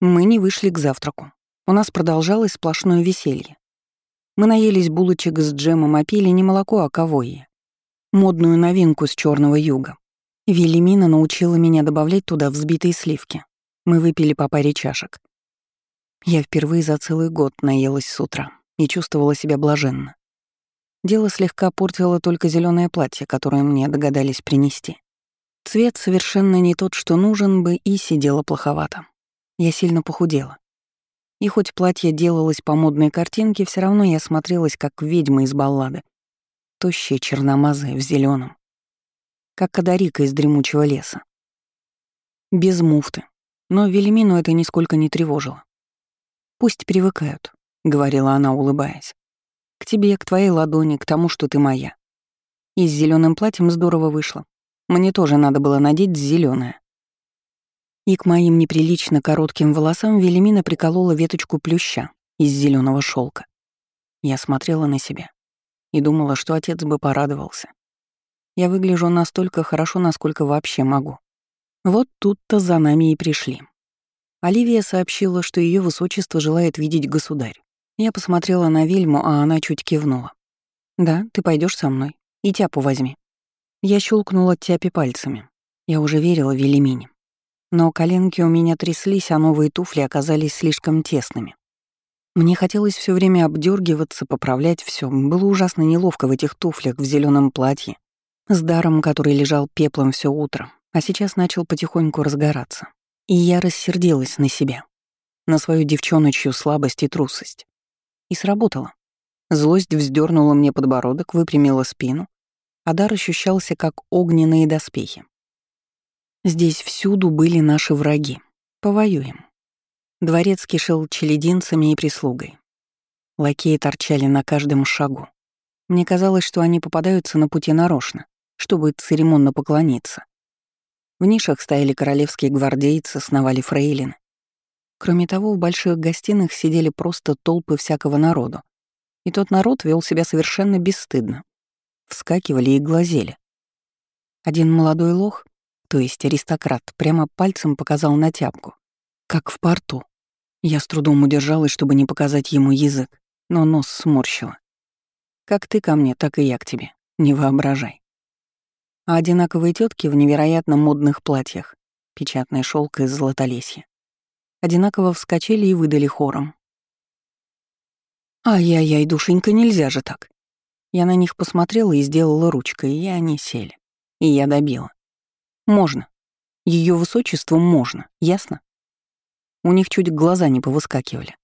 Мы не вышли к завтраку. У нас продолжалось сплошное веселье. Мы наелись булочек с джемом, а пили не молоко, а ковое. Модную новинку с черного юга. Велимина научила меня добавлять туда взбитые сливки. Мы выпили по паре чашек. Я впервые за целый год наелась с утра и чувствовала себя блаженно. Дело слегка портило только зеленое платье, которое мне догадались принести. Цвет совершенно не тот, что нужен бы, и сидела плоховато. Я сильно похудела. И хоть платье делалось по модной картинке, все равно я смотрелась как ведьма из баллады. Тощая, черномазая, в зеленом, Как кадарика из дремучего леса. Без муфты. Но Велимину это нисколько не тревожило. «Пусть привыкают», — говорила она, улыбаясь. «К тебе, к твоей ладони, к тому, что ты моя. И с зеленым платьем здорово вышло. Мне тоже надо было надеть зеленое. И к моим неприлично коротким волосам Велимина приколола веточку плюща из зеленого шелка. Я смотрела на себя и думала, что отец бы порадовался. Я выгляжу настолько хорошо, насколько вообще могу. Вот тут-то за нами и пришли. Оливия сообщила, что ее высочество желает видеть государь. Я посмотрела на Вильму, а она чуть кивнула. «Да, ты пойдешь со мной. И тяпу возьми». Я щелкнула тяпи пальцами. Я уже верила Велимине. Но коленки у меня тряслись, а новые туфли оказались слишком тесными. Мне хотелось все время обдергиваться, поправлять все. Было ужасно неловко в этих туфлях в зеленом платье, с даром, который лежал пеплом все утро, а сейчас начал потихоньку разгораться. И я рассердилась на себя, на свою девчоночью слабость и трусость. И сработало. Злость вздернула мне подбородок, выпрямила спину, а дар ощущался как огненные доспехи. Здесь всюду были наши враги. Повоюем. Дворец кишел челединцами и прислугой. Лакеи торчали на каждом шагу. Мне казалось, что они попадаются на пути нарочно, чтобы церемонно поклониться. В нишах стояли королевские гвардейцы, сновали фрейлины. Кроме того, в больших гостиных сидели просто толпы всякого народу. И тот народ вел себя совершенно бесстыдно. Вскакивали и глазели. Один молодой лох, то есть аристократ, прямо пальцем показал на тяпку. Как в порту. Я с трудом удержалась, чтобы не показать ему язык, но нос сморщила. Как ты ко мне, так и я к тебе. Не воображай. А одинаковые тетки в невероятно модных платьях, печатный шелк из златолесья, одинаково вскочили и выдали хором. «Ай-яй-яй, душенька, нельзя же так!» Я на них посмотрела и сделала ручкой, и они сели. И я добила. Можно. Ее высочеству можно, ясно? У них чуть глаза не повыскакивали.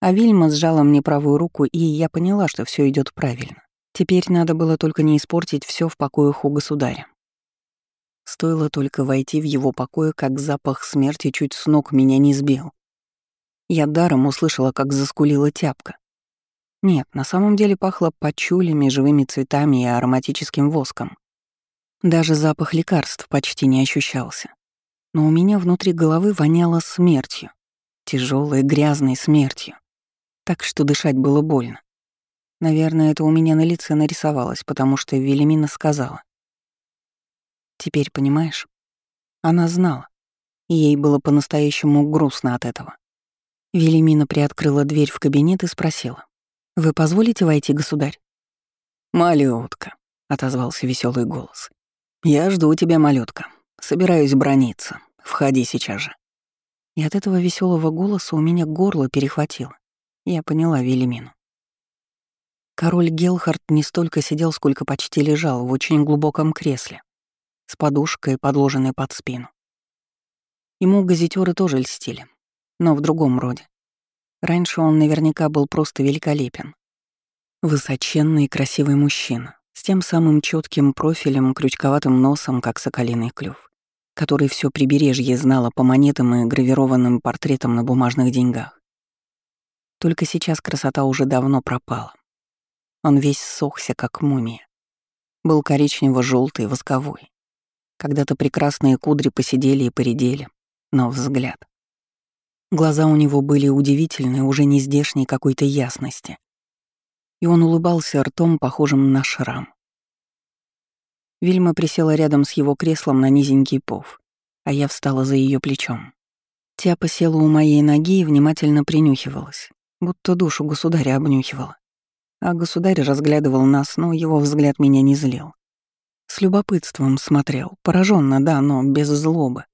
А Вильма сжала мне правую руку, и я поняла, что все идет правильно. Теперь надо было только не испортить все в покоях у государя. Стоило только войти в его покои, как запах смерти чуть с ног меня не сбил. Я даром услышала, как заскулила тяпка. Нет, на самом деле пахло пачулями, живыми цветами и ароматическим воском. Даже запах лекарств почти не ощущался. Но у меня внутри головы воняло смертью. тяжелой грязной смертью. Так что дышать было больно. Наверное, это у меня на лице нарисовалось, потому что Велимина сказала. «Теперь понимаешь?» Она знала, и ей было по-настоящему грустно от этого. Велимина приоткрыла дверь в кабинет и спросила. «Вы позволите войти, государь?» «Малютка», — отозвался веселый голос. «Я жду тебя, малютка. Собираюсь брониться. Входи сейчас же». И от этого веселого голоса у меня горло перехватило. Я поняла Велимину. Король Гелхард не столько сидел, сколько почти лежал в очень глубоком кресле, с подушкой, подложенной под спину. Ему газетёры тоже льстили, но в другом роде. Раньше он наверняка был просто великолепен. Высоченный и красивый мужчина, с тем самым четким профилем, крючковатым носом, как соколиный клюв, который все прибережье знало по монетам и гравированным портретам на бумажных деньгах. Только сейчас красота уже давно пропала. Он весь сохся, как мумия. Был коричнево желтый восковой. Когда-то прекрасные кудри посидели и поредели, но взгляд. Глаза у него были удивительные, уже не здешней какой-то ясности и он улыбался ртом, похожим на шрам. Вильма присела рядом с его креслом на низенький пов, а я встала за ее плечом. Тяпа села у моей ноги и внимательно принюхивалась, будто душу государя обнюхивала. А государь разглядывал нас, но его взгляд меня не злил. С любопытством смотрел, пораженно, да, но без злобы.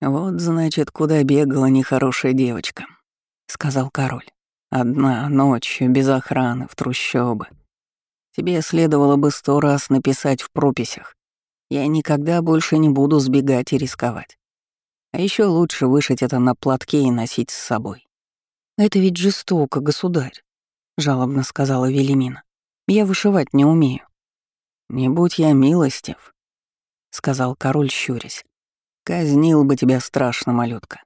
«Вот, значит, куда бегала нехорошая девочка», — сказал король. «Одна, ночью, без охраны, в трущобы. Тебе следовало бы сто раз написать в прописях. Я никогда больше не буду сбегать и рисковать. А еще лучше вышить это на платке и носить с собой». «Это ведь жестоко, государь», — жалобно сказала Велимина. «Я вышивать не умею». «Не будь я милостив», — сказал король, щурясь. «Казнил бы тебя страшно, малютка.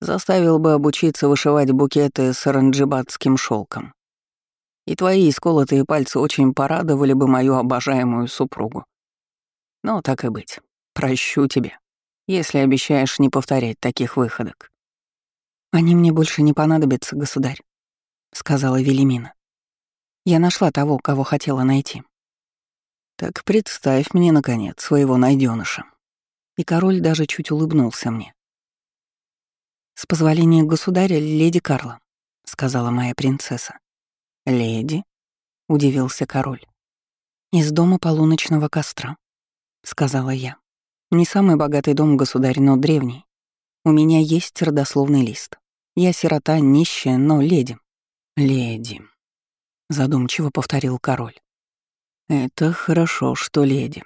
Заставил бы обучиться вышивать букеты с оранжебатским шелком. И твои исколотые пальцы очень порадовали бы мою обожаемую супругу. Но так и быть, прощу тебе, если обещаешь не повторять таких выходок». «Они мне больше не понадобятся, государь», — сказала Велимина. «Я нашла того, кого хотела найти». Так представь мне, наконец, своего найденыша. И король даже чуть улыбнулся мне. «С позволения государя, леди Карла», — сказала моя принцесса. «Леди?» — удивился король. «Из дома полуночного костра», — сказала я. «Не самый богатый дом, государь, но древний. У меня есть родословный лист. Я сирота, нищая, но леди». «Леди», — задумчиво повторил король. Это хорошо, что леди.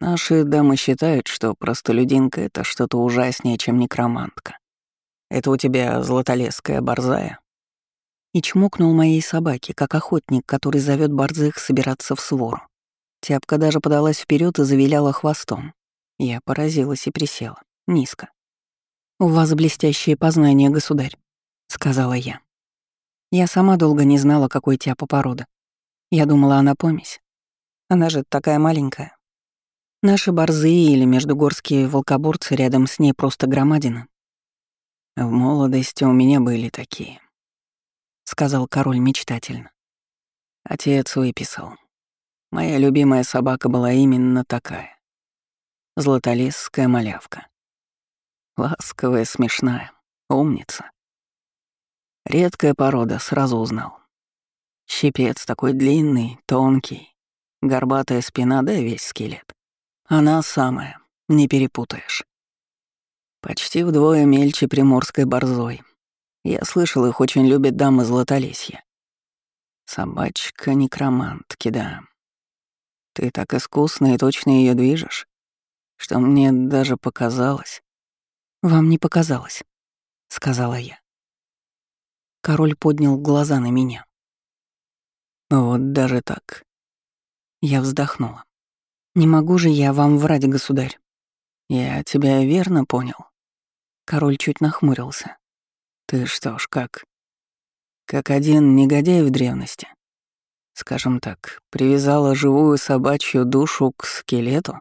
Наши дамы считают, что простолюдинка — это что-то ужаснее, чем некромантка. Это у тебя златолесская борзая. И чмокнул моей собаке, как охотник, который зовет борзых собираться в свору. Тяпка даже подалась вперед и завиляла хвостом. Я поразилась и присела, низко. «У вас блестящее познание, государь», — сказала я. Я сама долго не знала, какой тяпа порода. Я думала, она помесь. Она же такая маленькая. Наши борзые или междугорские волкоборцы рядом с ней просто громадина. В молодости у меня были такие, — сказал король мечтательно. Отец выписал. Моя любимая собака была именно такая. Златолесская малявка. Ласковая, смешная, умница. Редкая порода, сразу узнал. Щипец такой длинный, тонкий, горбатая спина, да весь скелет. Она самая, не перепутаешь. Почти вдвое мельче приморской борзой. Я слышал, их очень любят дамы Златолесья. Собачка-некромантки, да. Ты так искусно и точно ее движешь, что мне даже показалось. «Вам не показалось», — сказала я. Король поднял глаза на меня. Вот даже так. Я вздохнула. Не могу же я вам врать, государь. Я тебя верно понял? Король чуть нахмурился. Ты что ж, как? Как один негодяй в древности. Скажем так, привязала живую собачью душу к скелету?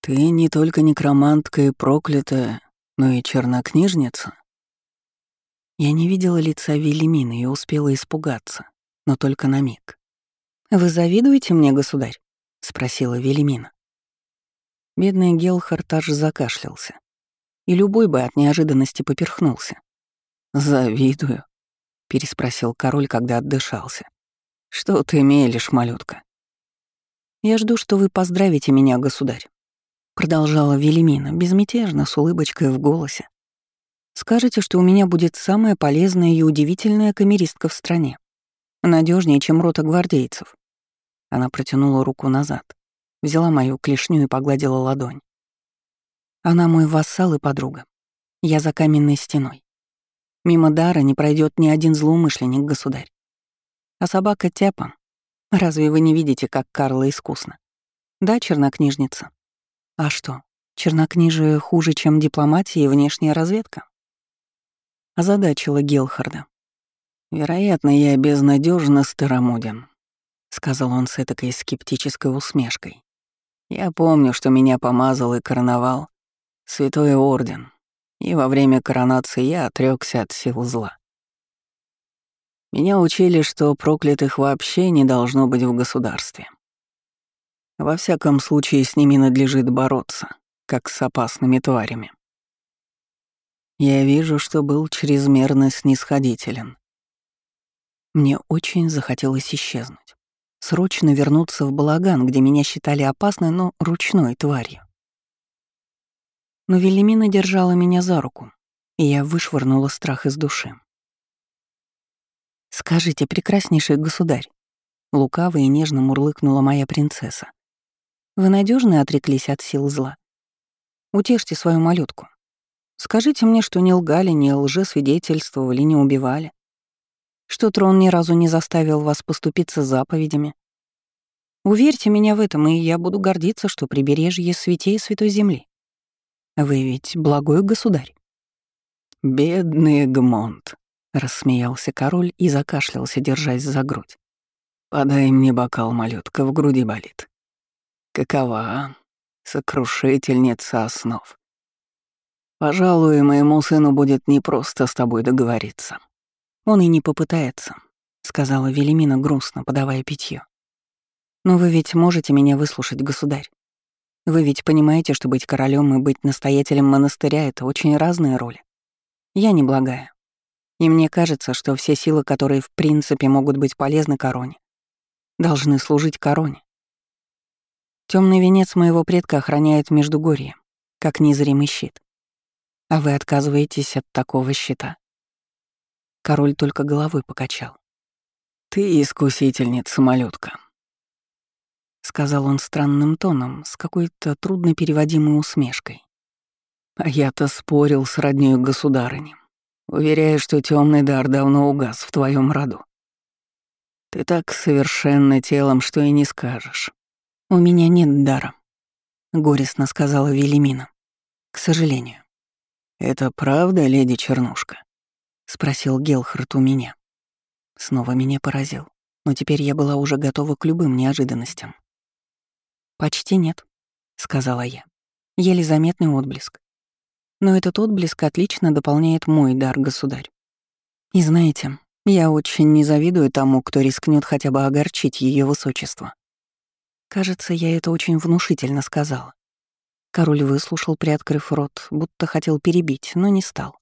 Ты не только некромантка и проклятая, но и чернокнижница? Я не видела лица Велимины и успела испугаться но только на миг. «Вы завидуете мне, государь?» — спросила Велимина. Бедный Гелхард аж закашлялся, и любой бы от неожиданности поперхнулся. «Завидую», — переспросил король, когда отдышался. «Что ты мелешь, малютка?» «Я жду, что вы поздравите меня, государь», — продолжала Велимина, безмятежно, с улыбочкой в голосе. «Скажете, что у меня будет самая полезная и удивительная камеристка в стране. Надежнее, чем рота гвардейцев. Она протянула руку назад, взяла мою клешню и погладила ладонь. Она мой вассал и подруга. Я за каменной стеной. Мимо дара не пройдет ни один злоумышленник, государь. А собака Тяпа. Разве вы не видите, как Карла искусно? Да, чернокнижница? А что, чернокнижие хуже, чем дипломатия и внешняя разведка? Озадачила Гелхарда. «Вероятно, я безнадежно старомоден», — сказал он с этакой скептической усмешкой. «Я помню, что меня помазал и короновал Святой Орден, и во время коронации я отрекся от сил зла. Меня учили, что проклятых вообще не должно быть в государстве. Во всяком случае, с ними надлежит бороться, как с опасными тварями. Я вижу, что был чрезмерно снисходителен. Мне очень захотелось исчезнуть. Срочно вернуться в балаган, где меня считали опасной, но ручной тварью. Но Велимина держала меня за руку, и я вышвырнула страх из души. «Скажите, прекраснейший государь», — лукаво и нежно мурлыкнула моя принцесса, «вы надежно отреклись от сил зла? Утешьте свою малютку. Скажите мне, что не лгали, не лжесвидетельствовали, не убивали. Что трон ни разу не заставил вас поступиться заповедями. Уверьте меня в этом, и я буду гордиться, что прибережье святей Святой Земли. Вы ведь благой государь. «Бедный Эгмонт», — рассмеялся король и закашлялся, держась за грудь. «Подай мне бокал, малютка, в груди болит. Какова, сокрушительница основ. Пожалуй, моему сыну будет непросто с тобой договориться». «Он и не попытается», — сказала Велимина грустно, подавая питье. «Но вы ведь можете меня выслушать, государь. Вы ведь понимаете, что быть королем и быть настоятелем монастыря — это очень разные роли. Я не благая. И мне кажется, что все силы, которые в принципе могут быть полезны короне, должны служить короне. Темный венец моего предка охраняет Междугорье, как незримый щит. А вы отказываетесь от такого щита. Король только головой покачал. «Ты искусительница, малютка», — сказал он странным тоном, с какой-то трудно переводимой усмешкой. А я-то спорил с роднёй государыни, уверяя, что темный дар давно угас в твоем роду. Ты так совершенно телом, что и не скажешь. У меня нет дара, горестно сказала Велимина. К сожалению. Это правда, леди Чернушка? спросил Гелхард у меня. Снова меня поразил, но теперь я была уже готова к любым неожиданностям. «Почти нет», — сказала я. Еле заметный отблеск но этот отблеск отлично дополняет мой дар, государь. И знаете, я очень не завидую тому, кто рискнет хотя бы огорчить ее высочество. Кажется, я это очень внушительно сказала. Король выслушал, приоткрыв рот, будто хотел перебить, но не стал.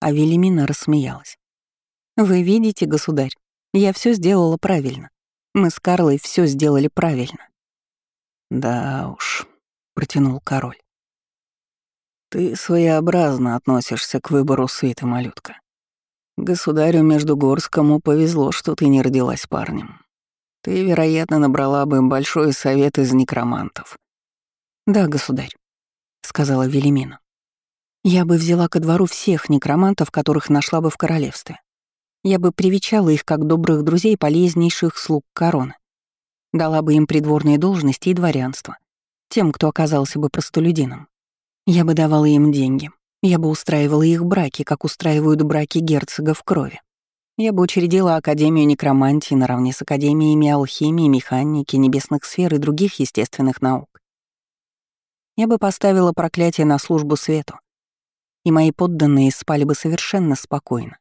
А Велимина рассмеялась. «Вы видите, государь, я все сделала правильно. Мы с Карлой все сделали правильно». «Да уж», — протянул король. Ты своеобразно относишься к выбору свиты, малютка. Государю Междугорскому повезло, что ты не родилась парнем. Ты, вероятно, набрала бы большой совет из некромантов. «Да, государь», — сказала Велимина. «Я бы взяла ко двору всех некромантов, которых нашла бы в королевстве. Я бы привечала их как добрых друзей полезнейших слуг короны. Дала бы им придворные должности и дворянство, тем, кто оказался бы простолюдином. Я бы давала им деньги. Я бы устраивала их браки, как устраивают браки герцога в крови. Я бы учредила Академию некромантии наравне с Академиями алхимии, механики, небесных сфер и других естественных наук. Я бы поставила проклятие на службу свету, и мои подданные спали бы совершенно спокойно,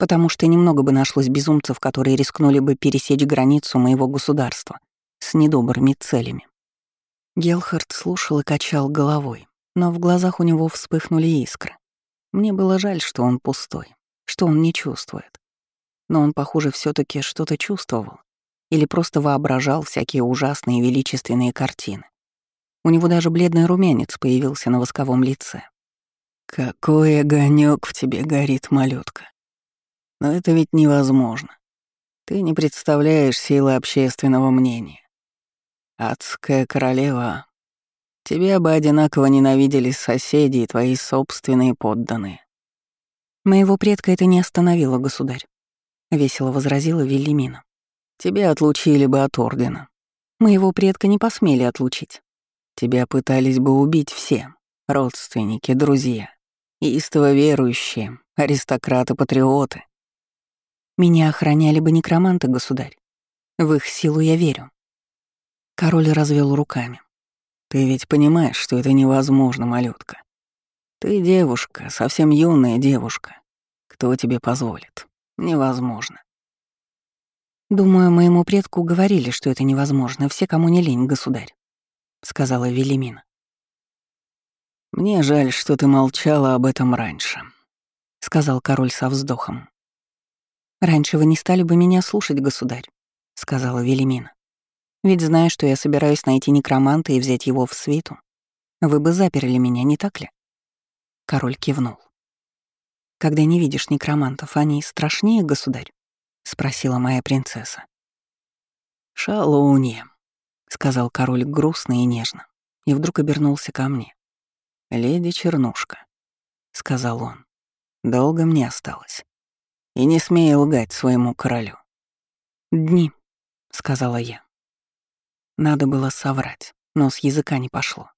потому что немного бы нашлось безумцев, которые рискнули бы пересечь границу моего государства с недобрыми целями. Гелхард слушал и качал головой но в глазах у него вспыхнули искры. Мне было жаль, что он пустой, что он не чувствует. Но он, похоже, все таки что-то чувствовал или просто воображал всякие ужасные величественные картины. У него даже бледный румянец появился на восковом лице. «Какой огонек в тебе горит, малютка. Но это ведь невозможно. Ты не представляешь силы общественного мнения. Адская королева Тебя бы одинаково ненавидели соседи и твои собственные подданные. Моего предка это не остановило, государь. Весело возразила Велимина. Тебя отлучили бы от ордена. Моего предка не посмели отлучить. Тебя пытались бы убить все. Родственники, друзья, истово верующие, аристократы-патриоты. Меня охраняли бы некроманты, государь. В их силу я верю. Король развел руками. Ты ведь понимаешь, что это невозможно, малютка. Ты девушка, совсем юная девушка. Кто тебе позволит? Невозможно. Думаю, моему предку говорили, что это невозможно, все, кому не лень, государь, сказала Велимина. «Мне жаль, что ты молчала об этом раньше», — сказал король со вздохом. «Раньше вы не стали бы меня слушать, государь», — сказала Велимина. «Ведь зная, что я собираюсь найти некроманта и взять его в свиту, вы бы заперли меня, не так ли?» Король кивнул. «Когда не видишь некромантов, они страшнее, государь?» — спросила моя принцесса. «Шалунья», — сказал король грустно и нежно, и вдруг обернулся ко мне. «Леди Чернушка», — сказал он, — «долго мне осталось. И не смей лгать своему королю». «Дни», — сказала я. Надо было соврать, но с языка не пошло.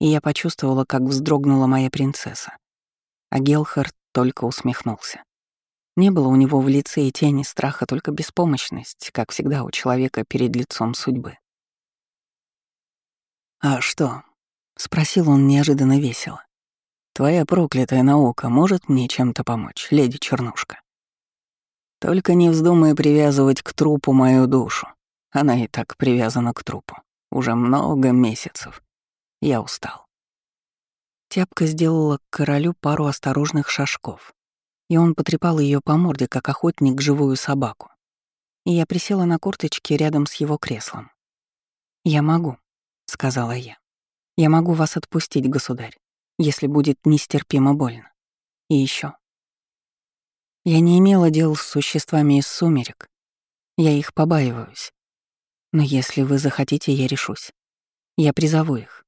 И я почувствовала, как вздрогнула моя принцесса. А Гелхард только усмехнулся. Не было у него в лице и тени страха, только беспомощность, как всегда у человека перед лицом судьбы. «А что?» — спросил он неожиданно весело. «Твоя проклятая наука может мне чем-то помочь, леди Чернушка? Только не вздумай привязывать к трупу мою душу. Она и так привязана к трупу. Уже много месяцев. Я устал». Тяпка сделала к королю пару осторожных шажков, и он потрепал ее по морде, как охотник живую собаку. И я присела на корточки рядом с его креслом. «Я могу», — сказала я. «Я могу вас отпустить, государь, если будет нестерпимо больно. И еще. Я не имела дел с существами из сумерек. Я их побаиваюсь. Но если вы захотите, я решусь. Я призову их.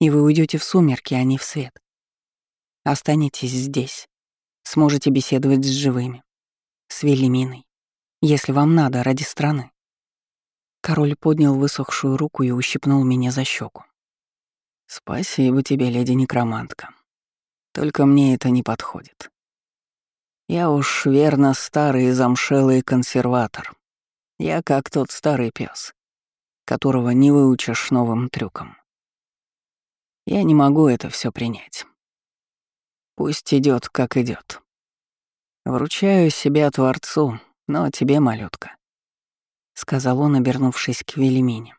И вы уйдете в сумерки, а не в свет. Останетесь здесь, Сможете беседовать с живыми, с Велиминой, если вам надо, ради страны. Король поднял высохшую руку и ущипнул меня за щеку. «Спасибо тебе, леди некромантка. Только мне это не подходит. Я уж верно старый замшелый консерватор. Я как тот старый пес, которого не выучишь новым трюкам. Я не могу это все принять. Пусть идет, как идет. Вручаю себя Творцу, но тебе, малютка, сказал он, обернувшись к Велимине.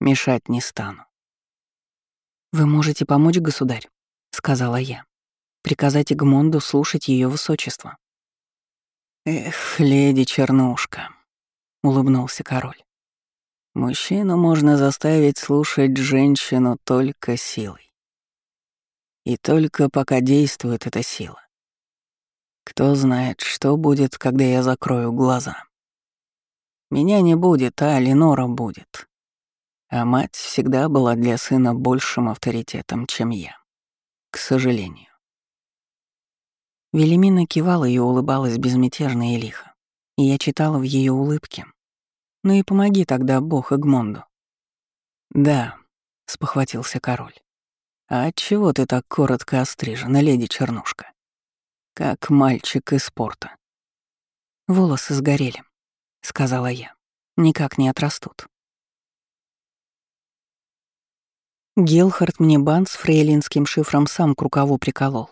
Мешать не стану. Вы можете помочь, государь, сказала я. Приказать Игмонду слушать ее высочество. Эх, леди Чернушка, улыбнулся король. Мужчину можно заставить слушать женщину только силой. И только пока действует эта сила. Кто знает, что будет, когда я закрою глаза. Меня не будет, а Ленора будет. А мать всегда была для сына большим авторитетом, чем я. К сожалению. Велимина кивала и улыбалась безмятежно и лихо. И я читала в ее улыбке. «Ну и помоги тогда, бог Эгмонду». «Да», — спохватился король. «А отчего ты так коротко острижена, леди Чернушка? Как мальчик из спорта». «Волосы сгорели», — сказала я. «Никак не отрастут». Гелхард мне бан с фрейлинским шифром сам к рукаву приколол.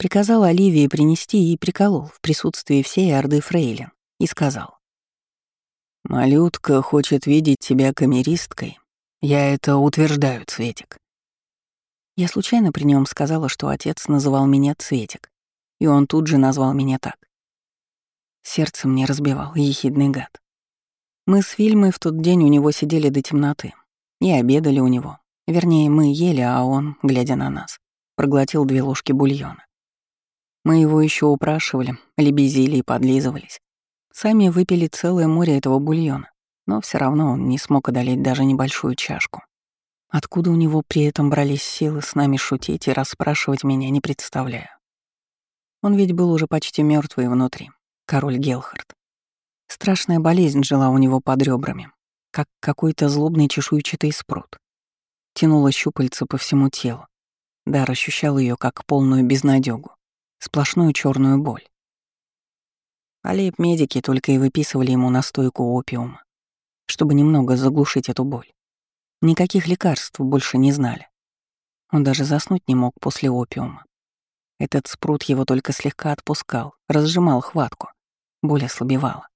Приказал Оливии принести и приколол в присутствии всей орды фрейлин и сказал. «Малютка хочет видеть тебя камеристкой. Я это утверждаю, Цветик. Я случайно при нем сказала, что отец называл меня Цветик, и он тут же назвал меня так. Сердце мне разбивал, ехидный гад. Мы с фильмой в тот день у него сидели до темноты и обедали у него. Вернее, мы ели, а он, глядя на нас, проглотил две ложки бульона. Мы его еще упрашивали, лебезили и подлизывались. Сами выпили целое море этого бульона, но все равно он не смог одолеть даже небольшую чашку. Откуда у него при этом брались силы с нами шутить и расспрашивать меня, не представляю. Он ведь был уже почти мертвый внутри, король Гелхард. Страшная болезнь жила у него под ребрами, как какой-то злобный чешуйчатый спрут. Тянула щупальца по всему телу. Дар ощущал ее как полную безнадегу, сплошную черную боль. А медики только и выписывали ему настойку опиума, чтобы немного заглушить эту боль. Никаких лекарств больше не знали. Он даже заснуть не мог после опиума. Этот спрут его только слегка отпускал, разжимал хватку. Боль ослабевала.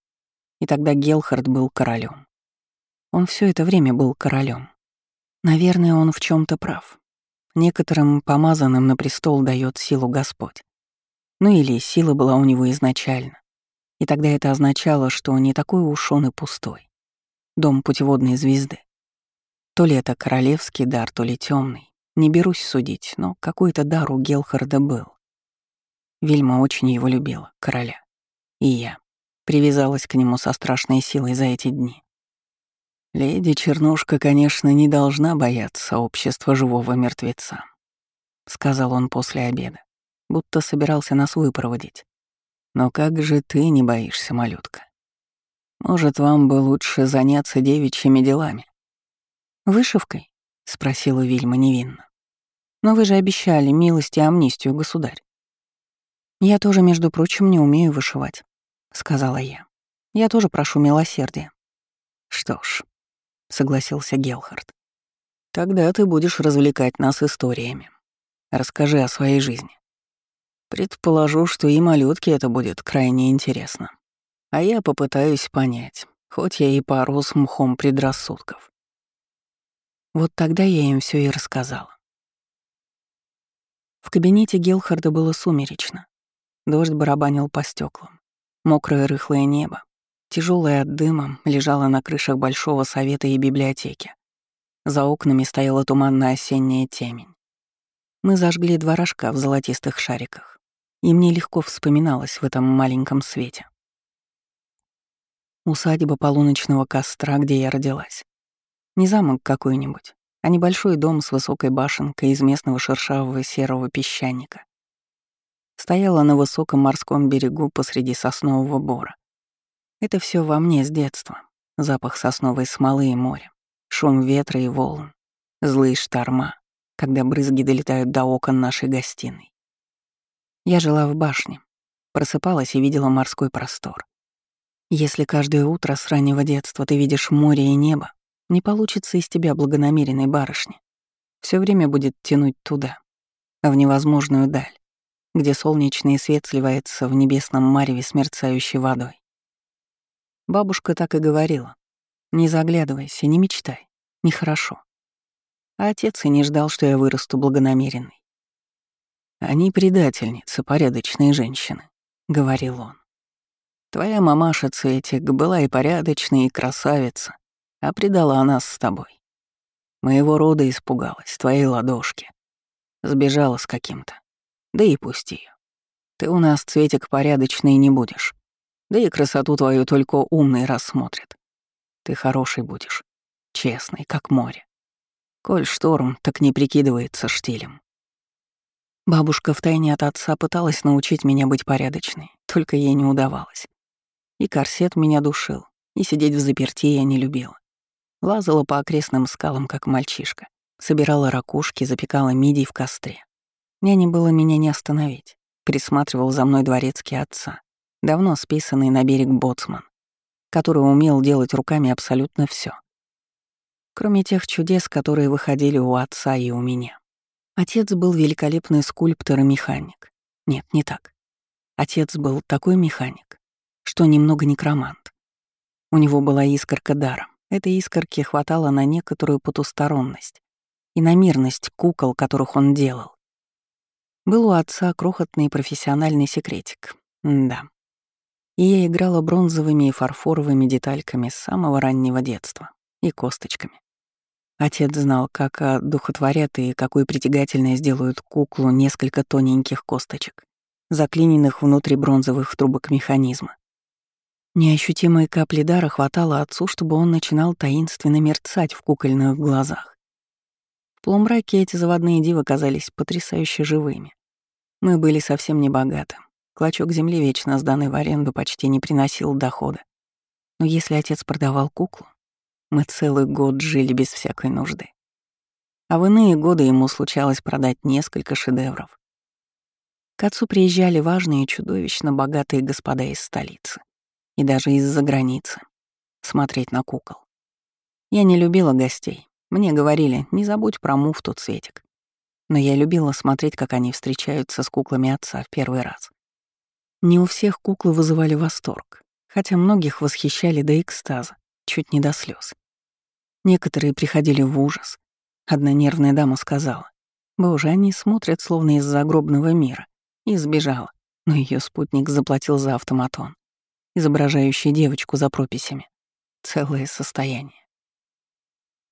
И тогда Гелхард был королем. Он все это время был королем. Наверное, он в чем то прав. Некоторым помазанным на престол дает силу Господь. Ну или сила была у него изначально. И тогда это означало, что не такой уж он и пустой. Дом путеводной звезды. То ли это королевский дар, то ли темный. Не берусь судить, но какой-то дар у Гелхарда был. Вильма очень его любила, короля. И я привязалась к нему со страшной силой за эти дни. Леди Чернушка, конечно, не должна бояться общества живого мертвеца, сказал он после обеда, будто собирался нас выпроводить. Но как же ты не боишься, малютка? Может, вам бы лучше заняться девичьими делами? Вышивкой? спросила Вильма невинно. Но вы же обещали милость и амнистию, государь. Я тоже, между прочим, не умею вышивать, сказала я. Я тоже прошу милосердия. Что ж, согласился Гелхард. Тогда ты будешь развлекать нас историями. Расскажи о своей жизни. Предположу, что и малютке это будет крайне интересно. А я попытаюсь понять, хоть я и порос мхом предрассудков. Вот тогда я им все и рассказала. В кабинете Гелхарда было сумеречно. Дождь барабанил по стеклам. Мокрое рыхлое небо, тяжелое от дыма, лежало на крышах Большого совета и библиотеки. За окнами стояла туманная осенняя темень. Мы зажгли два рожка в золотистых шариках, и мне легко вспоминалось в этом маленьком свете. Усадьба полуночного костра, где я родилась. Не замок какой-нибудь, а небольшой дом с высокой башенкой из местного шершавого серого песчаника. Стояла на высоком морском берегу посреди соснового бора. Это все во мне с детства. Запах сосновой смолы и моря, шум ветра и волн, злые шторма, когда брызги долетают до окон нашей гостиной. Я жила в башне, просыпалась и видела морской простор. Если каждое утро с раннего детства ты видишь море и небо, не получится из тебя благонамеренной барышни. Все время будет тянуть туда, в невозможную даль, где солнечный свет сливается в небесном мареве с водой. Бабушка так и говорила. Не заглядывайся, не мечтай. Нехорошо. А отец и не ждал, что я вырасту благонамеренной. «Они предательницы, порядочные женщины», — говорил он. «Твоя мамаша Цветик была и порядочная, и красавица, а предала нас с тобой. Моего рода испугалась, твоей ладошки. Сбежала с каким-то. Да и пусти ее. Ты у нас, Цветик, порядочный не будешь. Да и красоту твою только умный рассмотрит. Ты хороший будешь, честный, как море. Коль шторм, так не прикидывается штилем. Бабушка втайне от отца пыталась научить меня быть порядочной, только ей не удавалось. И корсет меня душил, и сидеть в заперти я не любила. Лазала по окрестным скалам, как мальчишка. Собирала ракушки, запекала мидий в костре. Няне было меня не остановить. Присматривал за мной дворецкий отца, давно списанный на берег боцман, который умел делать руками абсолютно все, Кроме тех чудес, которые выходили у отца и у меня. Отец был великолепный скульптор и механик. Нет, не так. Отец был такой механик, что немного некромант. У него была искорка дара. Этой искорки хватало на некоторую потусторонность и на мирность кукол, которых он делал. Был у отца крохотный профессиональный секретик. Да. И я играла бронзовыми и фарфоровыми детальками с самого раннего детства и косточками. Отец знал, как одухотворят и какой притягательной сделают куклу несколько тоненьких косточек, заклиненных внутри бронзовых трубок механизма. Неощутимые капли дара хватало отцу, чтобы он начинал таинственно мерцать в кукольных глазах. В полумраке эти заводные дивы казались потрясающе живыми. Мы были совсем не богаты. Клочок земли, вечно сданный в аренду, почти не приносил дохода. Но если отец продавал куклу, мы целый год жили без всякой нужды. А в иные годы ему случалось продать несколько шедевров. К отцу приезжали важные и чудовищно богатые господа из столицы и даже из-за границы, смотреть на кукол. Я не любила гостей. Мне говорили, не забудь про муфту, Цветик. Но я любила смотреть, как они встречаются с куклами отца в первый раз. Не у всех куклы вызывали восторг, хотя многих восхищали до экстаза, чуть не до слез. Некоторые приходили в ужас. Одна нервная дама сказала, Боже, они смотрят словно из загробного мира. И сбежала, но ее спутник заплатил за автоматон, изображающий девочку за прописями. Целое состояние.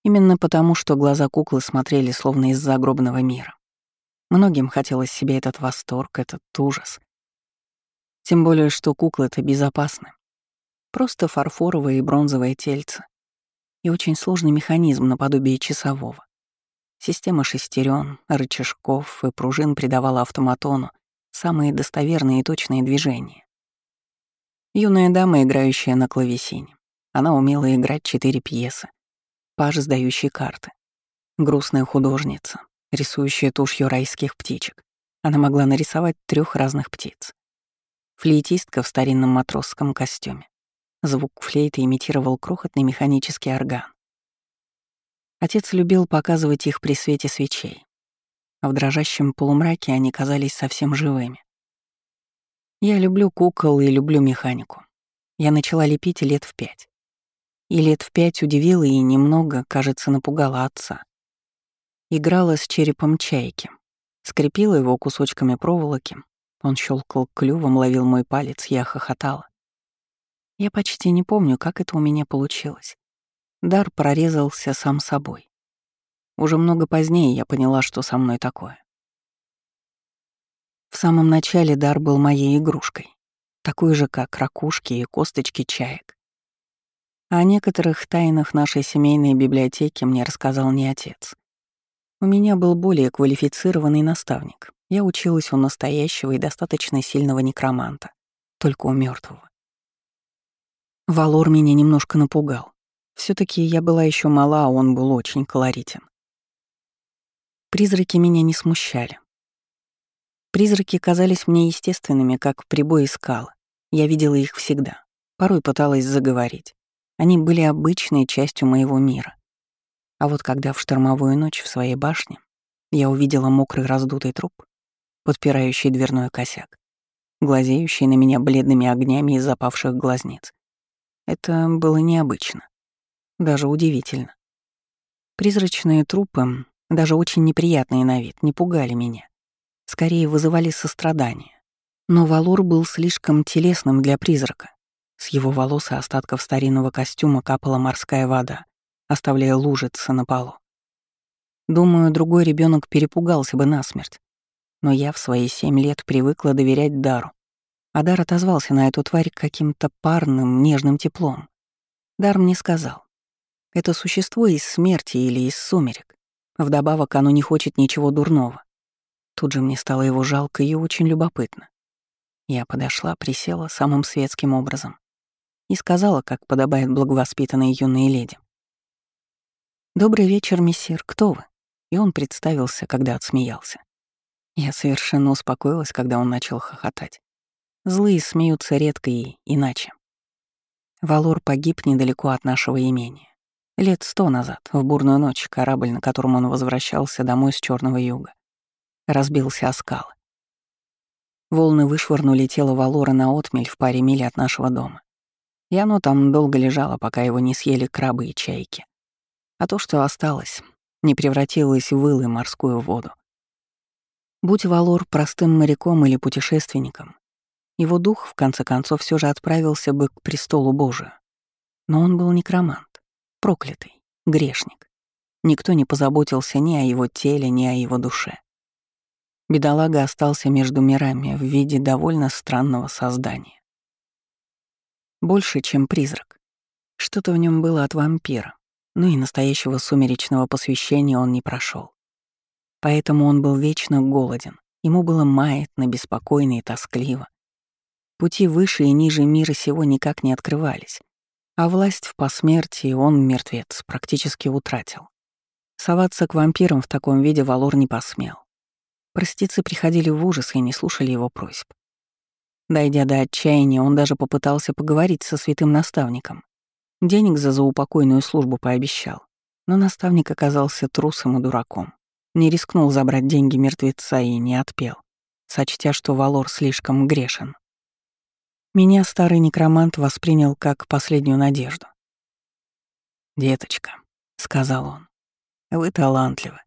Именно потому, что глаза куклы смотрели словно из загробного мира. Многим хотелось себе этот восторг, этот ужас. Тем более, что куклы-то безопасны. Просто фарфоровое и бронзовое тельце. И очень сложный механизм наподобие часового. Система шестерен, рычажков и пружин придавала автоматону самые достоверные и точные движения. Юная дама, играющая на клавесине. Она умела играть четыре пьесы — Паж, сдающий карты. Грустная художница, рисующая тушью райских птичек. Она могла нарисовать трех разных птиц. Флейтистка в старинном матросском костюме. Звук флейты имитировал крохотный механический орган. Отец любил показывать их при свете свечей. А в дрожащем полумраке они казались совсем живыми. Я люблю кукол и люблю механику. Я начала лепить лет в пять и лет в пять удивила и немного, кажется, напугала отца. Играла с черепом чайки, скрепила его кусочками проволоки. Он щелкал клювом, ловил мой палец, я хохотала. Я почти не помню, как это у меня получилось. Дар прорезался сам собой. Уже много позднее я поняла, что со мной такое. В самом начале дар был моей игрушкой, такой же, как ракушки и косточки чаек. О некоторых тайнах нашей семейной библиотеки мне рассказал не отец. У меня был более квалифицированный наставник. Я училась у настоящего и достаточно сильного некроманта, только у мертвого. Валор меня немножко напугал. все таки я была еще мала, а он был очень колоритен. Призраки меня не смущали. Призраки казались мне естественными, как прибой и скалы. Я видела их всегда. Порой пыталась заговорить. Они были обычной частью моего мира. А вот когда в штормовую ночь в своей башне я увидела мокрый раздутый труп, подпирающий дверной косяк, глазеющий на меня бледными огнями из запавших глазниц, это было необычно, даже удивительно. Призрачные трупы, даже очень неприятные на вид, не пугали меня. Скорее вызывали сострадание. Но Валур был слишком телесным для призрака, с его волос и остатков старинного костюма капала морская вода, оставляя лужицы на полу. Думаю, другой ребенок перепугался бы насмерть. Но я в свои семь лет привыкла доверять Дару. А Дар отозвался на эту тварь каким-то парным, нежным теплом. Дар мне сказал. Это существо из смерти или из сумерек. Вдобавок оно не хочет ничего дурного. Тут же мне стало его жалко и очень любопытно. Я подошла, присела самым светским образом и сказала, как подобает благовоспитанной юной леди. «Добрый вечер, мессир, кто вы?» И он представился, когда отсмеялся. Я совершенно успокоилась, когда он начал хохотать. Злые смеются редко и иначе. Валор погиб недалеко от нашего имения. Лет сто назад, в бурную ночь, корабль, на котором он возвращался домой с Черного юга, разбился о скалы. Волны вышвырнули тело Валора на отмель в паре миль от нашего дома. И оно там долго лежало, пока его не съели крабы и чайки. А то, что осталось, не превратилось в вылы морскую воду. Будь Валор простым моряком или путешественником, его дух, в конце концов, все же отправился бы к престолу Божию. Но он был некромант, проклятый, грешник. Никто не позаботился ни о его теле, ни о его душе. Бедолага остался между мирами в виде довольно странного создания. Больше, чем призрак. Что-то в нем было от вампира, но и настоящего сумеречного посвящения он не прошел. Поэтому он был вечно голоден, ему было маятно, беспокойно и тоскливо. Пути выше и ниже мира сего никак не открывались, а власть в посмертии он, мертвец, практически утратил. Соваться к вампирам в таком виде Валор не посмел. Простицы приходили в ужас и не слушали его просьб. Дойдя до отчаяния, он даже попытался поговорить со святым наставником. Денег за заупокойную службу пообещал. Но наставник оказался трусом и дураком. Не рискнул забрать деньги мертвеца и не отпел, сочтя, что Валор слишком грешен. Меня старый некромант воспринял как последнюю надежду. «Деточка», — сказал он, — «вы талантливы.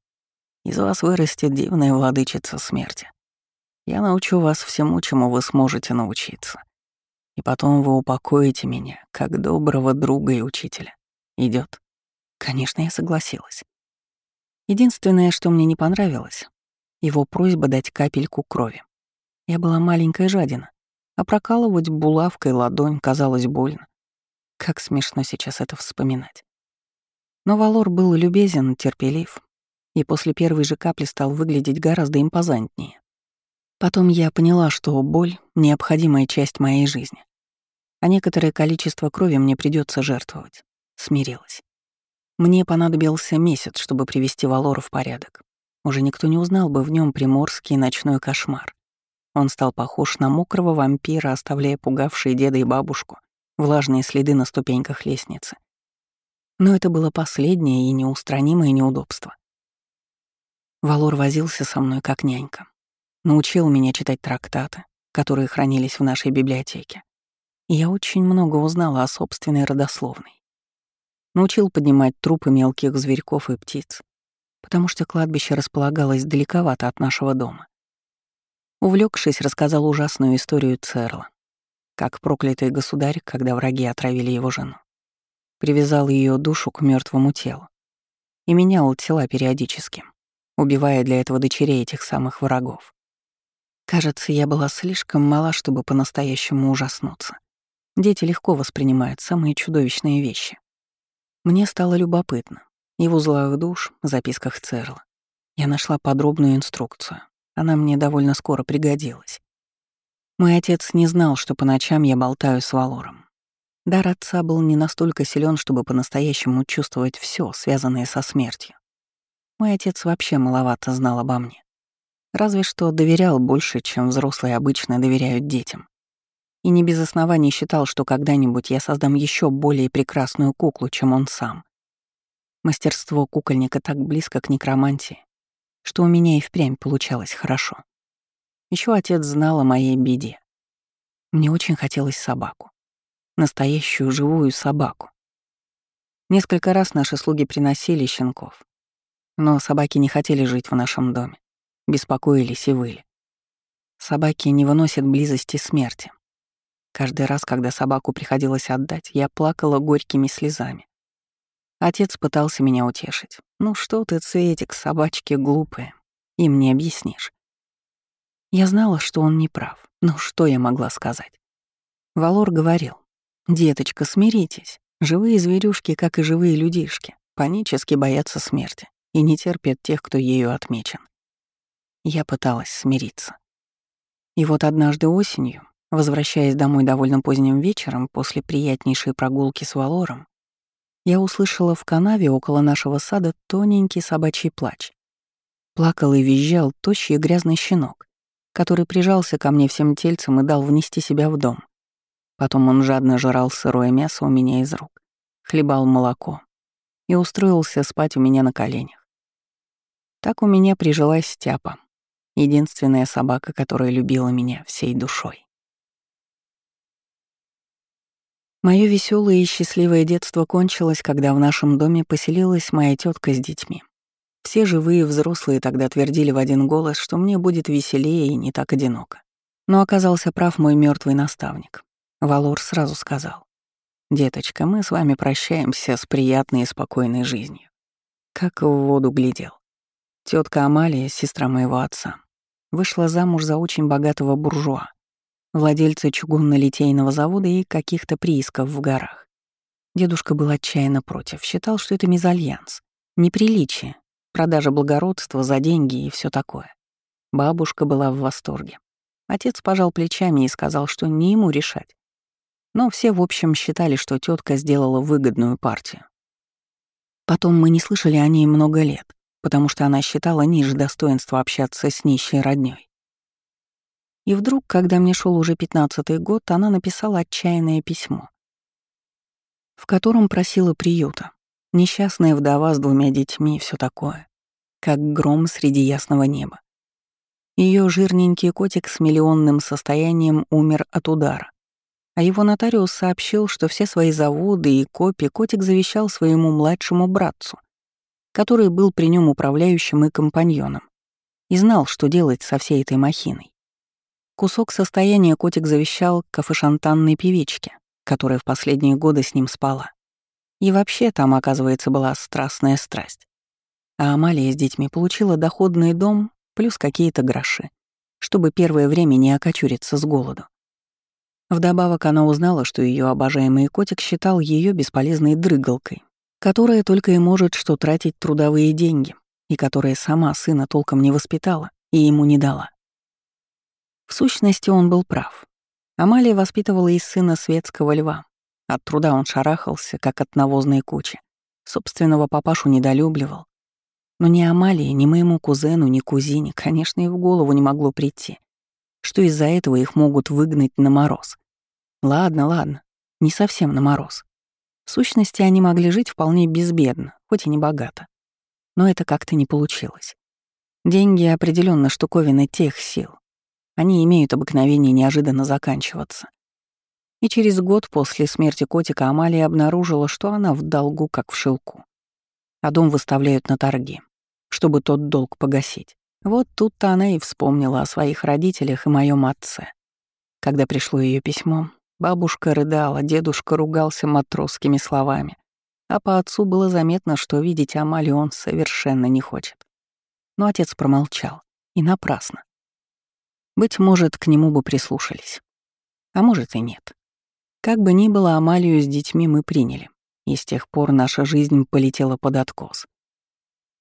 Из вас вырастет дивная владычица смерти. Я научу вас всему, чему вы сможете научиться. И потом вы упокоите меня, как доброго друга и учителя. Идет. Конечно, я согласилась. Единственное, что мне не понравилось, его просьба дать капельку крови. Я была маленькая жадина, а прокалывать булавкой ладонь казалось больно. Как смешно сейчас это вспоминать. Но Валор был любезен, терпелив, и после первой же капли стал выглядеть гораздо импозантнее. Потом я поняла, что боль — необходимая часть моей жизни. А некоторое количество крови мне придется жертвовать. Смирилась. Мне понадобился месяц, чтобы привести Валора в порядок. Уже никто не узнал бы в нем приморский ночной кошмар. Он стал похож на мокрого вампира, оставляя пугавшие деда и бабушку влажные следы на ступеньках лестницы. Но это было последнее и неустранимое неудобство. Валор возился со мной как нянька. Научил меня читать трактаты, которые хранились в нашей библиотеке. И я очень много узнала о собственной родословной. Научил поднимать трупы мелких зверьков и птиц, потому что кладбище располагалось далековато от нашего дома. Увлекшись, рассказал ужасную историю Церла, как проклятый государь, когда враги отравили его жену. Привязал ее душу к мертвому телу и менял тела периодически, убивая для этого дочерей этих самых врагов. Кажется, я была слишком мала, чтобы по-настоящему ужаснуться. Дети легко воспринимают самые чудовищные вещи. Мне стало любопытно. И в узлах душ, записках Церла, я нашла подробную инструкцию. Она мне довольно скоро пригодилась. Мой отец не знал, что по ночам я болтаю с Валором. Дар отца был не настолько силен, чтобы по-настоящему чувствовать все, связанное со смертью. Мой отец вообще маловато знал обо мне. Разве что доверял больше, чем взрослые обычно доверяют детям и не без оснований считал, что когда-нибудь я создам еще более прекрасную куклу, чем он сам. Мастерство кукольника так близко к некромантии, что у меня и впрямь получалось хорошо. Еще отец знал о моей беде. Мне очень хотелось собаку. Настоящую живую собаку. Несколько раз наши слуги приносили щенков. Но собаки не хотели жить в нашем доме. Беспокоились и выли. Собаки не выносят близости смерти. Каждый раз, когда собаку приходилось отдать, я плакала горькими слезами. Отец пытался меня утешить. «Ну что ты, Цветик, собачки глупые, им не объяснишь». Я знала, что он не прав, но что я могла сказать? Валор говорил, «Деточка, смиритесь. Живые зверюшки, как и живые людишки, панически боятся смерти и не терпят тех, кто ею отмечен». Я пыталась смириться. И вот однажды осенью, Возвращаясь домой довольно поздним вечером после приятнейшей прогулки с Валором, я услышала в канаве около нашего сада тоненький собачий плач. Плакал и визжал тощий и грязный щенок, который прижался ко мне всем тельцем и дал внести себя в дом. Потом он жадно жрал сырое мясо у меня из рук, хлебал молоко и устроился спать у меня на коленях. Так у меня прижилась Стяпа, единственная собака, которая любила меня всей душой. Мое веселое и счастливое детство кончилось, когда в нашем доме поселилась моя тетка с детьми. Все живые взрослые тогда твердили в один голос, что мне будет веселее и не так одиноко. Но оказался прав мой мертвый наставник. Валор сразу сказал. «Деточка, мы с вами прощаемся с приятной и спокойной жизнью». Как в воду глядел. Тетка Амалия, сестра моего отца, вышла замуж за очень богатого буржуа, владельца чугунно-литейного завода и каких-то приисков в горах. Дедушка был отчаянно против, считал, что это мезальянс, неприличие, продажа благородства за деньги и все такое. Бабушка была в восторге. Отец пожал плечами и сказал, что не ему решать. Но все, в общем, считали, что тетка сделала выгодную партию. Потом мы не слышали о ней много лет, потому что она считала ниже достоинства общаться с нищей роднёй. И вдруг, когда мне шел уже пятнадцатый год, она написала отчаянное письмо, в котором просила приюта. Несчастная вдова с двумя детьми и все такое, как гром среди ясного неба. Ее жирненький котик с миллионным состоянием умер от удара, а его нотариус сообщил, что все свои заводы и копии котик завещал своему младшему братцу, который был при нем управляющим и компаньоном, и знал, что делать со всей этой махиной. Кусок состояния котик завещал кафешантанной певичке, которая в последние годы с ним спала. И вообще там, оказывается, была страстная страсть. А Амалия с детьми получила доходный дом плюс какие-то гроши, чтобы первое время не окочуриться с голоду. Вдобавок она узнала, что ее обожаемый котик считал ее бесполезной дрыгалкой, которая только и может что тратить трудовые деньги, и которая сама сына толком не воспитала и ему не дала. В сущности, он был прав. Амалия воспитывала из сына светского льва. От труда он шарахался, как от навозной кучи. Собственного папашу недолюбливал. Но ни Амалии, ни моему кузену, ни кузине, конечно, и в голову не могло прийти, что из-за этого их могут выгнать на мороз. Ладно, ладно, не совсем на мороз. В сущности, они могли жить вполне безбедно, хоть и не богато. Но это как-то не получилось. Деньги определенно штуковины тех сил. Они имеют обыкновение неожиданно заканчиваться. И через год после смерти котика Амалия обнаружила, что она в долгу, как в шелку. А дом выставляют на торги, чтобы тот долг погасить. Вот тут-то она и вспомнила о своих родителях и моем отце. Когда пришло ее письмо, бабушка рыдала, дедушка ругался матросскими словами, а по отцу было заметно, что видеть Амалию он совершенно не хочет. Но отец промолчал. И напрасно. Быть может, к нему бы прислушались. А может и нет. Как бы ни было, Амалию с детьми мы приняли, и с тех пор наша жизнь полетела под откос.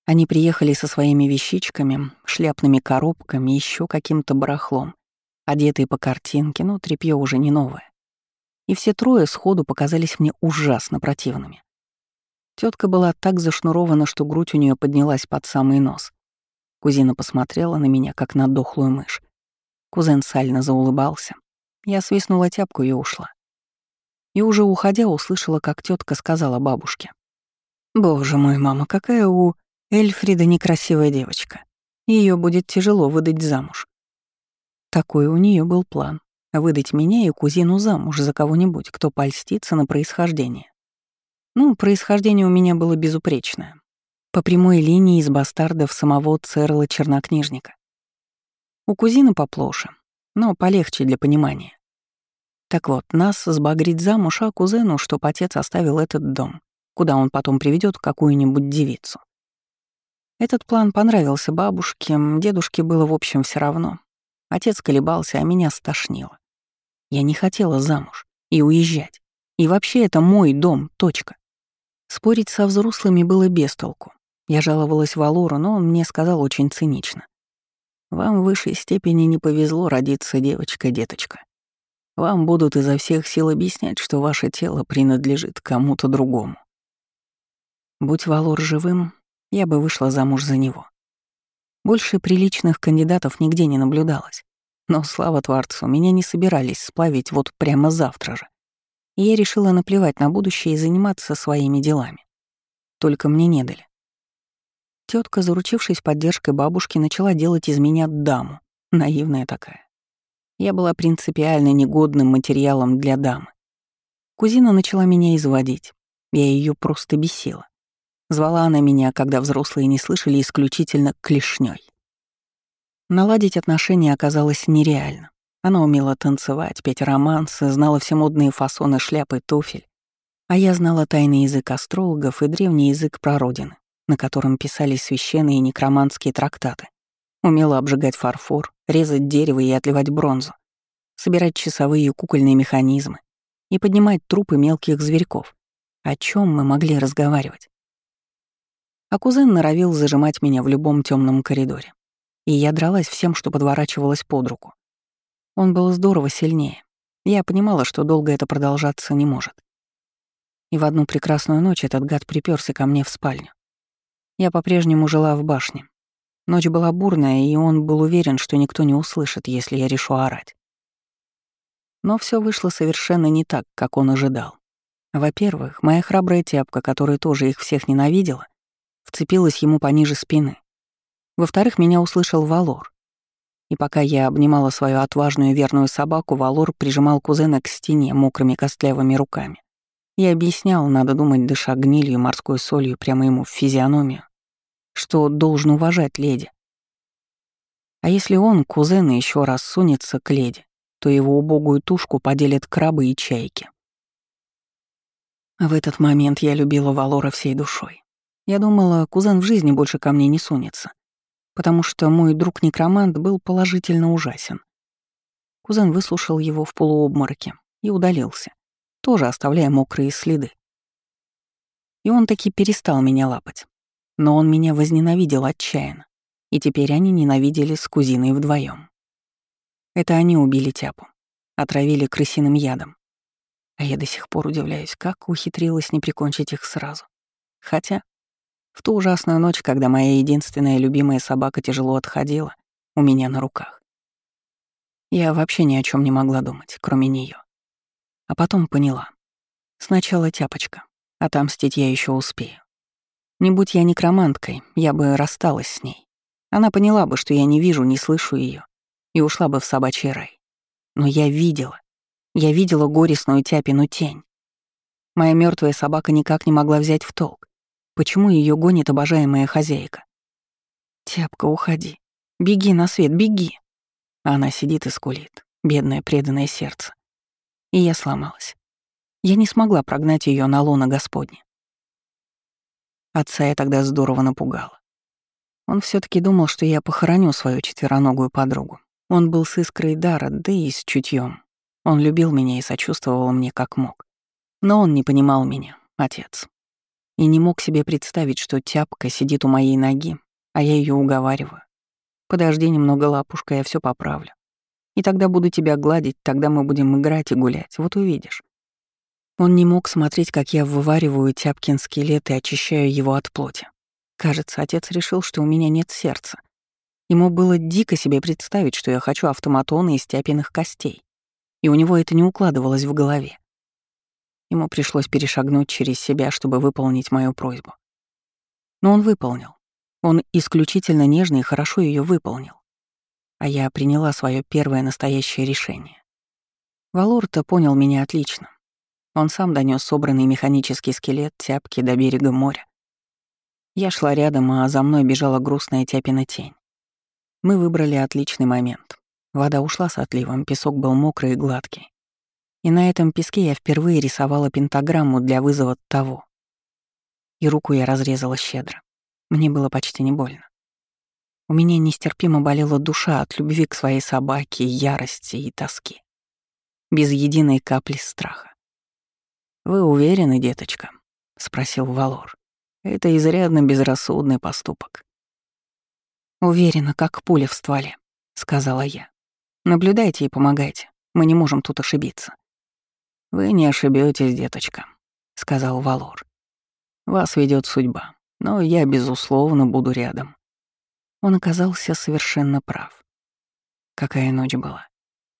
Они приехали со своими вещичками, шляпными коробками, еще каким-то барахлом, одетые по картинке, но тряпье уже не новое. И все трое сходу показались мне ужасно противными. Тетка была так зашнурована, что грудь у нее поднялась под самый нос. Кузина посмотрела на меня, как на дохлую мышь. Кузен сально заулыбался. Я свистнула тяпку и ушла. И уже уходя, услышала, как тетка сказала бабушке. «Боже мой, мама, какая у Эльфрида некрасивая девочка. Ее будет тяжело выдать замуж». Такой у нее был план — выдать меня и кузину замуж за кого-нибудь, кто польстится на происхождение. Ну, происхождение у меня было безупречное. По прямой линии из бастардов самого Церла Чернокнижника. У кузины поплоше, но полегче для понимания. Так вот, нас сбагрить замуж, а кузену, чтоб отец оставил этот дом, куда он потом приведет какую-нибудь девицу. Этот план понравился бабушке, дедушке было в общем все равно. Отец колебался, а меня стошнило. Я не хотела замуж и уезжать. И вообще это мой дом, точка. Спорить со взрослыми было без толку. Я жаловалась Валору, но он мне сказал очень цинично. Вам в высшей степени не повезло родиться девочка-деточка. Вам будут изо всех сил объяснять, что ваше тело принадлежит кому-то другому. Будь Валор живым, я бы вышла замуж за него. Больше приличных кандидатов нигде не наблюдалось. Но, слава Творцу, меня не собирались сплавить вот прямо завтра же. И я решила наплевать на будущее и заниматься своими делами. Только мне не дали. Тетка, заручившись поддержкой бабушки, начала делать из меня даму. Наивная такая. Я была принципиально негодным материалом для дамы. Кузина начала меня изводить. Я ее просто бесила. Звала она меня, когда взрослые не слышали, исключительно клешней. Наладить отношения оказалось нереально. Она умела танцевать, петь романсы, знала все модные фасоны шляпы, туфель. А я знала тайный язык астрологов и древний язык прародины на котором писались священные и некроманские трактаты. Умела обжигать фарфор, резать дерево и отливать бронзу, собирать часовые и кукольные механизмы и поднимать трупы мелких зверьков. О чем мы могли разговаривать? А кузен норовил зажимать меня в любом темном коридоре. И я дралась всем, что подворачивалось под руку. Он был здорово сильнее. Я понимала, что долго это продолжаться не может. И в одну прекрасную ночь этот гад приперся ко мне в спальню. Я по-прежнему жила в башне. Ночь была бурная, и он был уверен, что никто не услышит, если я решу орать. Но все вышло совершенно не так, как он ожидал. Во-первых, моя храбрая тяпка, которая тоже их всех ненавидела, вцепилась ему пониже спины. Во-вторых, меня услышал Валор. И пока я обнимала свою отважную верную собаку, Валор прижимал кузена к стене мокрыми костлявыми руками. Я объяснял, надо думать, дыша гнилью, морской солью прямо ему в физиономию, что должен уважать леди. А если он, кузен, еще раз сунется к леди, то его убогую тушку поделят крабы и чайки. В этот момент я любила Валора всей душой. Я думала, кузен в жизни больше ко мне не сунется, потому что мой друг-некромант был положительно ужасен. Кузен выслушал его в полуобмороке и удалился, тоже оставляя мокрые следы. И он таки перестал меня лапать. Но он меня возненавидел отчаянно, и теперь они ненавидели с кузиной вдвоем. Это они убили Тяпу, отравили крысиным ядом. А я до сих пор удивляюсь, как ухитрилась не прикончить их сразу. Хотя в ту ужасную ночь, когда моя единственная любимая собака тяжело отходила у меня на руках, я вообще ни о чем не могла думать, кроме нее. А потом поняла. Сначала тяпочка, отомстить я еще успею. Не будь я некроманткой, я бы рассталась с ней. Она поняла бы, что я не вижу, не слышу ее, и ушла бы в собачий рай. Но я видела. Я видела горестную тяпину тень. Моя мертвая собака никак не могла взять в толк. Почему ее гонит обожаемая хозяйка? «Тяпка, уходи. Беги на свет, беги!» Она сидит и скулит, бедное преданное сердце. И я сломалась. Я не смогла прогнать ее на лоно Господне. Отца я тогда здорово напугала. Он все таки думал, что я похороню свою четвероногую подругу. Он был с искрой дара, да и с чутьем. Он любил меня и сочувствовал мне как мог. Но он не понимал меня, отец и не мог себе представить, что тяпка сидит у моей ноги, а я ее уговариваю. Подожди немного, лапушка, я все поправлю. И тогда буду тебя гладить, тогда мы будем играть и гулять, вот увидишь. Он не мог смотреть, как я вывариваю тяпкин скелет и очищаю его от плоти. Кажется, отец решил, что у меня нет сердца. Ему было дико себе представить, что я хочу автоматона из тяпиных костей. И у него это не укладывалось в голове. Ему пришлось перешагнуть через себя, чтобы выполнить мою просьбу. Но он выполнил. Он исключительно нежно и хорошо ее выполнил. А я приняла свое первое настоящее решение. Валор-то понял меня отлично. Он сам донес собранный механический скелет тяпки до берега моря. Я шла рядом, а за мной бежала грустная тяпина тень. Мы выбрали отличный момент. Вода ушла с отливом, песок был мокрый и гладкий. И на этом песке я впервые рисовала пентаграмму для вызова того. И руку я разрезала щедро. Мне было почти не больно. У меня нестерпимо болела душа от любви к своей собаке, ярости и тоски. Без единой капли страха. «Вы уверены, деточка?» — спросил Валор. «Это изрядно безрассудный поступок». «Уверена, как пуля в стволе», — сказала я. «Наблюдайте и помогайте. Мы не можем тут ошибиться». «Вы не ошибетесь, деточка», — сказал Валор. «Вас ведет судьба, но я, безусловно, буду рядом». Он оказался совершенно прав. Какая ночь была.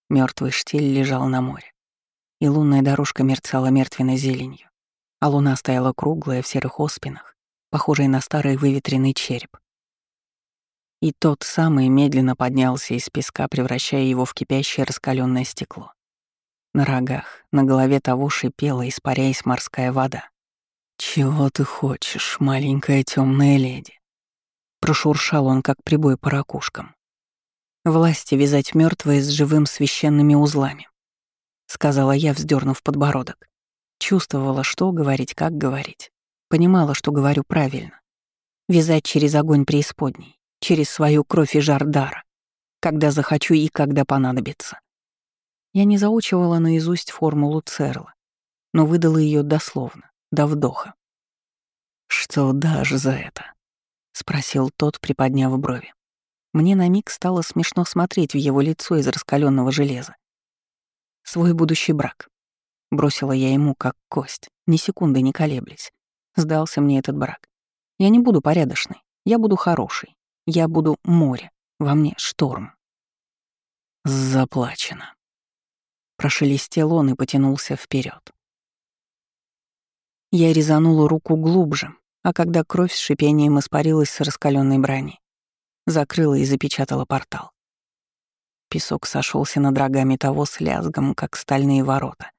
Мертвый штиль лежал на море, и лунная дорожка мерцала мертвенной зеленью, а луна стояла круглая в серых оспинах, похожая на старый выветренный череп. И тот самый медленно поднялся из песка, превращая его в кипящее раскаленное стекло. На рогах, на голове того шипела, испаряясь морская вода. «Чего ты хочешь, маленькая темная леди?» Прошуршал он, как прибой по ракушкам. «Власти вязать мертвые с живым священными узлами», — сказала я, вздернув подбородок. Чувствовала, что говорить, как говорить. Понимала, что говорю правильно. Вязать через огонь преисподней, через свою кровь и жар дара, когда захочу и когда понадобится. Я не заучивала наизусть формулу Церла, но выдала ее дословно, до вдоха. «Что дашь за это?» — спросил тот, приподняв брови. Мне на миг стало смешно смотреть в его лицо из раскаленного железа. «Свой будущий брак», — бросила я ему как кость, ни секунды не колеблясь. Сдался мне этот брак. Я не буду порядочной, я буду хорошей, я буду море, во мне шторм. Заплачено. Прошелестел он и потянулся вперед. Я резанула руку глубже, а когда кровь с шипением испарилась с раскаленной брони, закрыла и запечатала портал. Песок сошелся над рогами того с лязгом, как стальные ворота,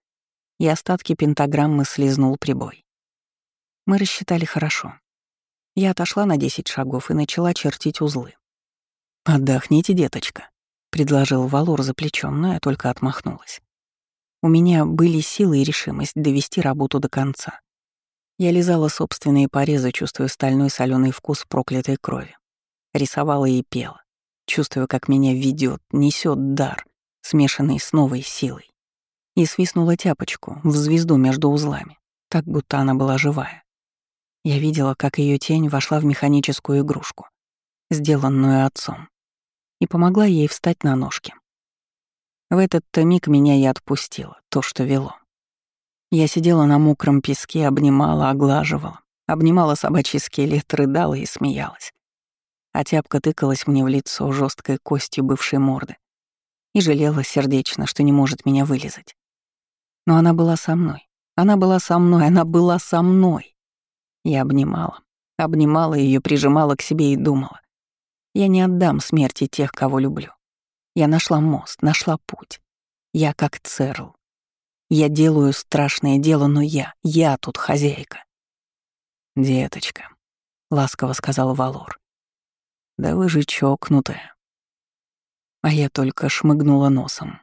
и остатки пентаграммы слезнул прибой. Мы рассчитали хорошо. Я отошла на десять шагов и начала чертить узлы. «Отдохните, деточка», — предложил Валор за плечом, но я только отмахнулась. У меня были силы и решимость довести работу до конца. Я лизала собственные порезы, чувствуя стальной соленый вкус проклятой крови. Рисовала и пела, чувствуя, как меня ведет, несет дар, смешанный с новой силой. И свистнула тяпочку в звезду между узлами, так будто она была живая. Я видела, как ее тень вошла в механическую игрушку, сделанную отцом, и помогла ей встать на ножки. В этот-то миг меня и отпустило, то, что вело. Я сидела на мокром песке, обнимала, оглаживала, обнимала собачий скелет, рыдала и смеялась. А тяпка тыкалась мне в лицо жесткой костью бывшей морды и жалела сердечно, что не может меня вылезать. Но она была со мной. Она была со мной, она была со мной. Я обнимала, обнимала ее, прижимала к себе и думала. Я не отдам смерти тех, кого люблю. Я нашла мост, нашла путь. Я как Церл, я делаю страшное дело, но я, я тут хозяйка. «Деточка», — ласково сказал Валор, — «да вы же чокнутая». А я только шмыгнула носом.